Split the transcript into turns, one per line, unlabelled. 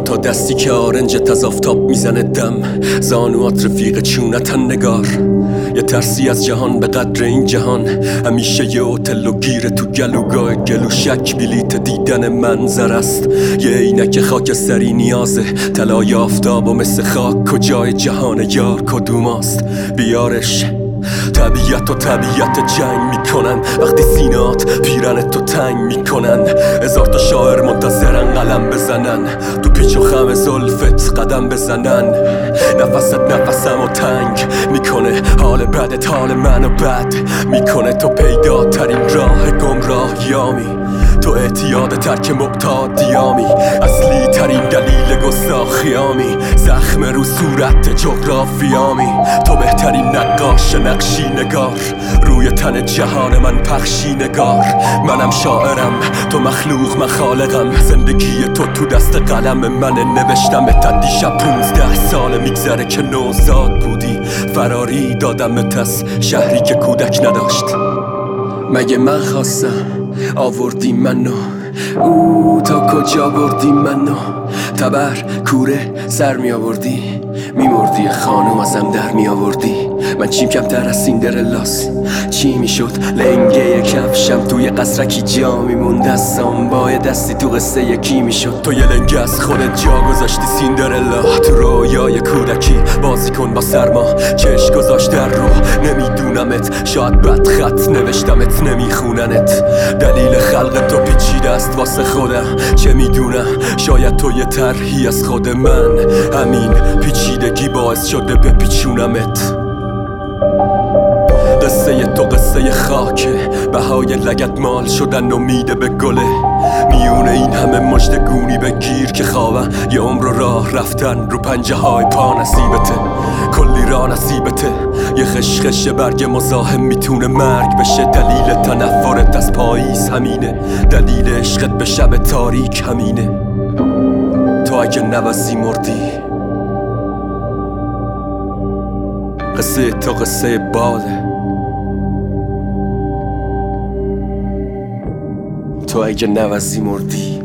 دستی که آرنجت از می‌زنه دم. زانوات رفیق چونتن نگار. یه ترسی از جهان به قدر این جهان. همیشه یه اوتل و گیره تو گلوگاه گلو شک بلیت دیدن منظر است. یه عینک خاک سری نیازه طلای آفتاب و مثل خاک کجای جهان یار کدوماست بیارش. طبیعت و طبیعت جنگ می‌کنن. وقتی سینات پیرن تو تنگ می‌کنن. هزار تا شاعر منتظرن قلم بزنن. تو پیچ و خم زلفت قدم بزنن. نفست نفسم و تنگ می‌کنه. حال بدت حال منو بد می‌کنه. تو پیدا ترین راه گمراهیامی. تو اعتیاد ترک دیامی اصلی ترین دلیل گستاخیامی. زخم رو صورت جغرافیامی. تو بهترین نقاش نقشی نگار. روی تن جهان من پخشی نگار. منم شاعرم تو مخلوق مخالقم. زندگی تو تو دست قلم من نوشتم. تا دیشب پونزده سال میگذره که نوزاد بودی. فراری دادم تس شهری که کودک نداشت. مگه من خواستم آوردی منو او تا کجا بردی منو؟ تبر کوره سر می آوردی. میمردی خانم ازم در می آوردی. من چیم کمتر از سیندرلاس؟ چی می‌شد لنگه کفشم توی قصرکی جا میموند از سامبای دستی تو قصه یکی می‌شد تو یه لنگه از خودت جا گذاشتی سیندرلا. تو رویای کودکی بازی کن با سرما. چش گذاشت در رو. نمیدونمت. شاید بد خط نوشتمت نمیخوننت. دلیل خلق است واسه خودم. چه می‌دونم؟ شاید تو یه ترهی از خود من. همین پیچیدگی باعث شده بپیچونمت. قصه تو قصه خاکه. بهای لگت مال شدن امیده به گله. میونه این همه مشت گونی بگیر که خوابم یه عمر راه رفتن رو پنجه های پا نصیبته. کلی را نصیبته. یه خشخش برگ مزاحم می‌تونه مرگ بشه. دلیل تنفرت از پاییز همینه. دلیل عشقت به شب تاریک همینه. تو اگه نوزی مردی. قصه تو قصه باده. تو اگه نوزی مردی